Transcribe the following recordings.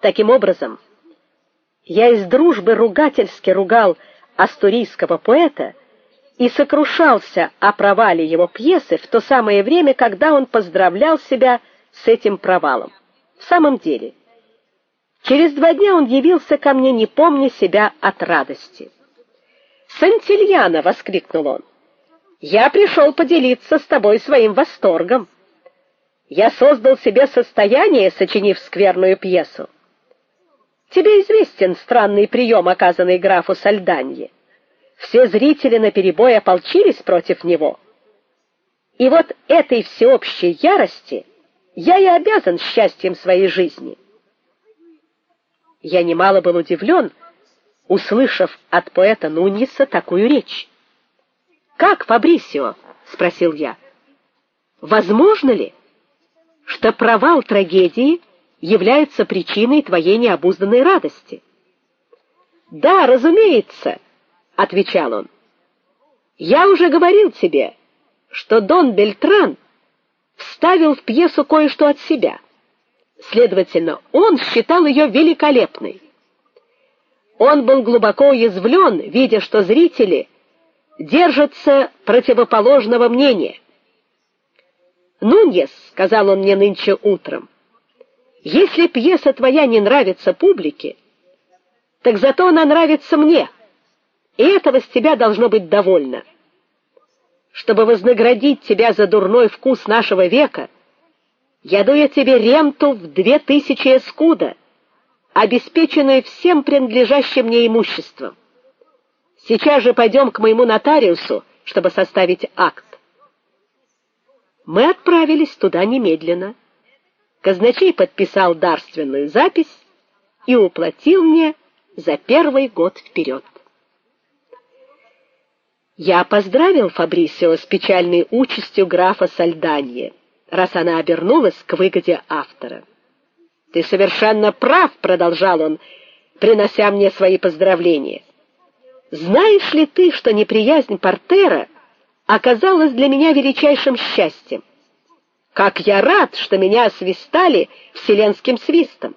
Таким образом, я из дружбы ругательски ругал астурийского поэта и сокрушался о провале его пьесы в то самое время, когда он поздравлял себя с этим провалом. В самом деле, через два дня он явился ко мне, не помня себя от радости. "Сантильяна!" воскликнул он. "Я пришел поделиться с тобой своим восторгом. Я создал себе состояние, сочинив скверную пьесу. Тебе известен странный прием, оказанный графу Сальданье. Все зрители наперебой ополчились против него. И вот этой всеобщей ярости я и обязан счастьем своей жизни. Я немало был удивлен, услышав от поэта Нуньеса такую речь. "Как, Фабрисио?" спросил я. "Возможно ли, что провал трагедии является причиной твоей необузданной радости?" "Да, разумеется", отвечал он. "Я уже говорил тебе, что Дон Бельтран вставил в пьесу кое-что от себя. Следовательно, он считал ее великолепной. Он был глубоко уязвлен, видя, что зрители держатся противоположного мнения. "Нуньес", сказал он мне нынче утром. "Если пьеса твоя не нравится публике, так зато она нравится мне. И этого с тебя должно быть довольно. Чтобы вознаградить тебя за дурной вкус нашего века, я даю тебе ренту в две тысячи эскуда обеспеченную всем принадлежащим мне имуществом. Сейчас же пойдем к моему нотариусу, чтобы составить акт. Мы отправились туда немедленно. Казначей подписал дарственную запись и уплатил мне за первый год вперед. Я поздравил Фабрисио с печальной участью графа Сальданье, раз она обернулась к выгоде автора. Ты совершенно прав, продолжал он, принося мне свои поздравления. Знаешь ли ты, что неприязнь Портера оказалась для меня величайшим счастьем? Как я рад, что меня освистали вселенским свистом.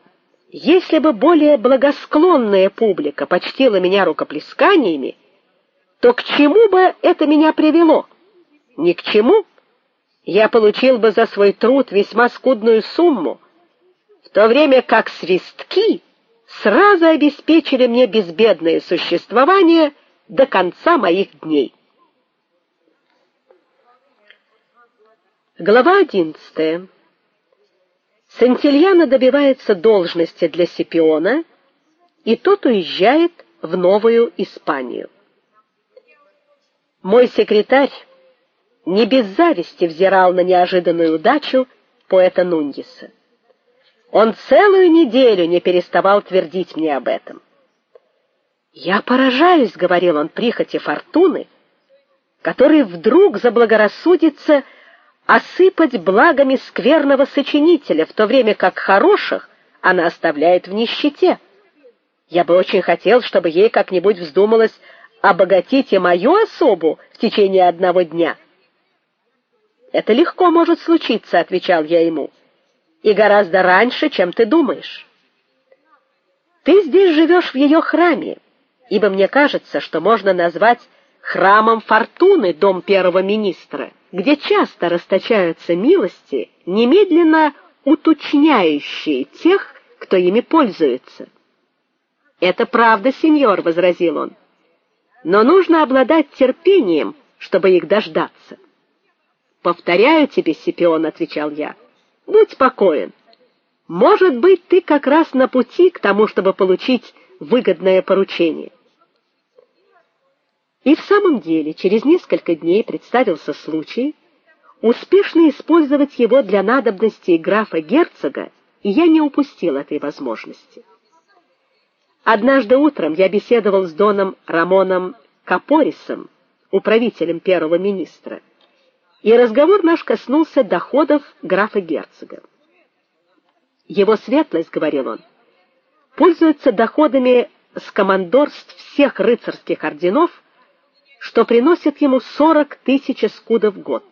Если бы более благосклонная публика почтила меня рукоплесканиями, то к чему бы это меня привело? Ни к чему. Я получил бы за свой труд весьма скудную сумму, то время как свистки сразу обеспечили мне безбедное существование до конца моих дней. Глава 11. Сантильяно добивается должности для Сипиона, и тот уезжает в Новую Испанию. Мой секретарь не без зависти взирал на неожиданную удачу поэта Нуньеса. Он целую неделю не переставал твердить мне об этом. Я поражаюсь, говорил он, прихоти фортуны, который вдруг заблагорассудится осыпать благами скверного сочинителя, в то время как хороших она оставляет в нищете. Я бы очень хотел, чтобы ей как-нибудь вздумалось обогатить и мою особу в течение одного дня. Это легко может случиться, отвечал я ему и гораздо раньше, чем ты думаешь. Ты здесь живешь в ее храме, ибо мне кажется, что можно назвать храмом Фортуны дом первого министра, где часто расточаются милости, немедленно уточняющие тех, кто ими пользуется. Это правда, сеньор, возразил он. Но нужно обладать терпением, чтобы их дождаться. Повторяю тебе, Сипион, отвечал я. Будь спокоен. Может быть, ты как раз на пути к тому, чтобы получить выгодное поручение. И в самом деле, через несколько дней представился случай успешно использовать его для надобностей графа-герцога, и я не упустил этой возможности. Однажды утром я беседовал с доном Рамоном Капорисом, управителем первого министра и разговор наш коснулся доходов графа-герцога. Его светлость, говорил он, пользуется доходами с командорств всех рыцарских орденов, что приносит ему сорок тысяч скудов в год.